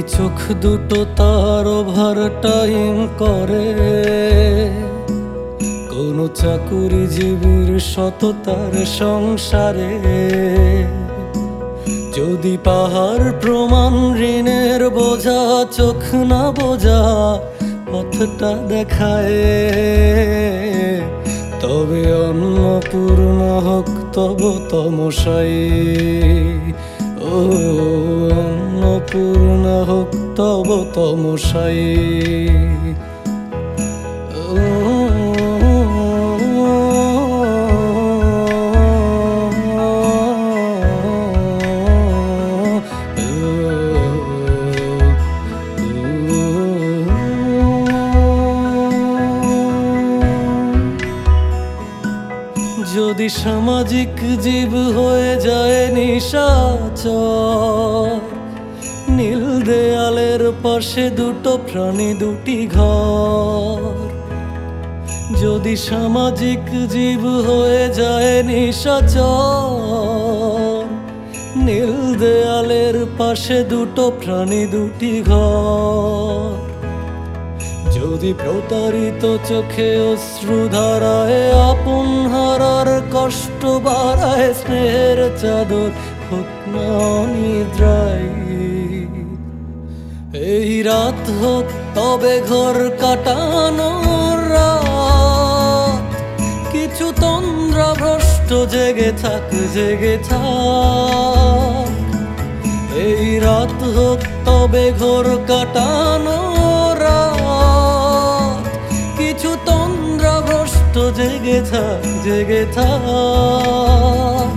চোখ দুটো তার ওভার টাইম করে, কোন চাকুরিজীবীর সততার সংসারে, যদি পাহাড় প্রমাণ ঋণের বোঝা, চোখ না বোঝা পথটা দেখায়, তবে অন্নপূর্ণ হোক তব তমসাই ও হোক তব তমসাই যদি সামাজিক জীব হয়ে যায় নিশাচর, নীল দেয়ালের পাশে দুটো প্রাণী, দুটি ঘর। যদি সামাজিক জীব হয়ে যায় নিশাচর, নীল দেয়ালের পাশে দুটো প্রাণী, দুটি ঘর। যদি প্রতারিত চোখে অশ্রু ধারায়, আপন হারার কষ্ট বাড়ায়, স্নেহের চাদর হোক না অনিদ্রায়। এই রাত হোক, তবে ঘর কাটানোর রাত। কিছু তন্দ্রা ভ্রষ্ট জেগে থাক জেগে থাক। এই রাত হোক, তবে ঘর কাটানো জেগে থাক জেগে থাক।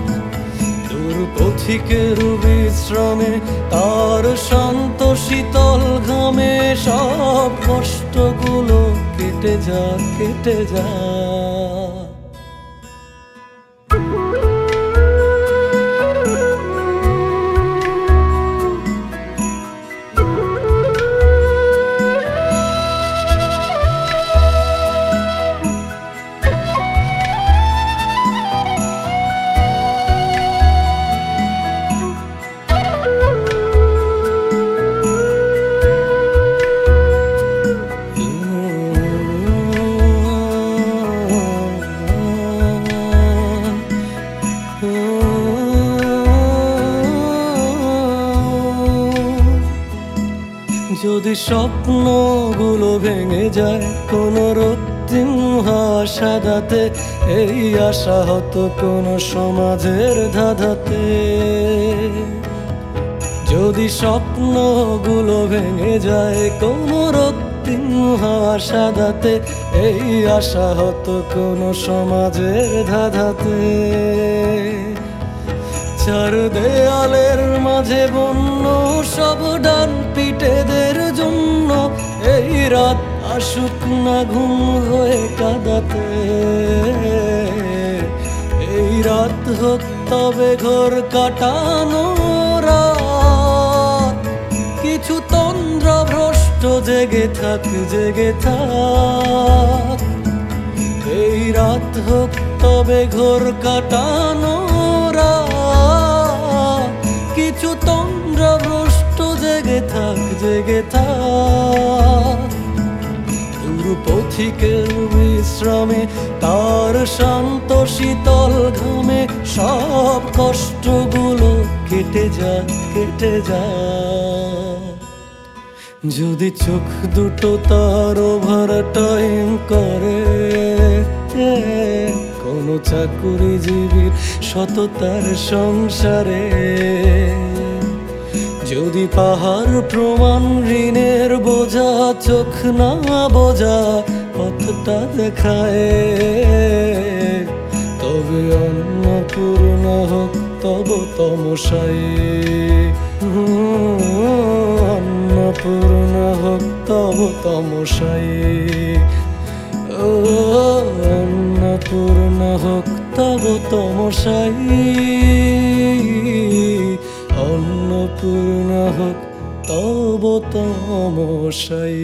দূর পথিকের বিশ্রামে তার শান্ত শীতল ঘামে সব কষ্টগুলো কেটে যা কেটে যা যদি স্বপ্নগুলো ভেঙে যায়, কোন রক্তিম সাদাতে এই আশা হতো কোন সমাজের ধাঁধাতে। যদি স্বপ্নগুলো ভেঙে যায়, কোন রক্তিম সাদাতে এই আশা হতো কোন সমাজের ধাঁধাতে। চার দেয়ালের মাঝে বন্য সব ডান পিটেদের রাত আসুক না ঘুম হয়ে কাদাতে। এই রাত হোক তবে ঘর কাটানো রাত। কিছু তন্দ্র ভ্রষ্ট জেগে থাক জেগে থাক। এই রাত হোক তবে ঘর কাটানো কিছু তন্দ্র ভ্রষ্ট জেগে থাক জেগে থাক। পথিকের বিশ্রামে, তার শান্ত শীতল ঘামে, সব কষ্টগুলো কেটে যা কেটে যা। যদি চোখ দুটো তার ওভার টাইম করে, কোন চাকুরিজীবীর সততার সংসারে পাহাড় প্রমাণ ঋণের বোঝা, চোখ না বোঝা পথটা দেখায়। তবে অন্নপূর্ণ হোক তব তমসাই। অন্নপূর্ণ হোক তব তমসাই। ও অন্নপূর্ণ হোক তব তমসাই। অন্নপূর্ণ হোক তব তমসাই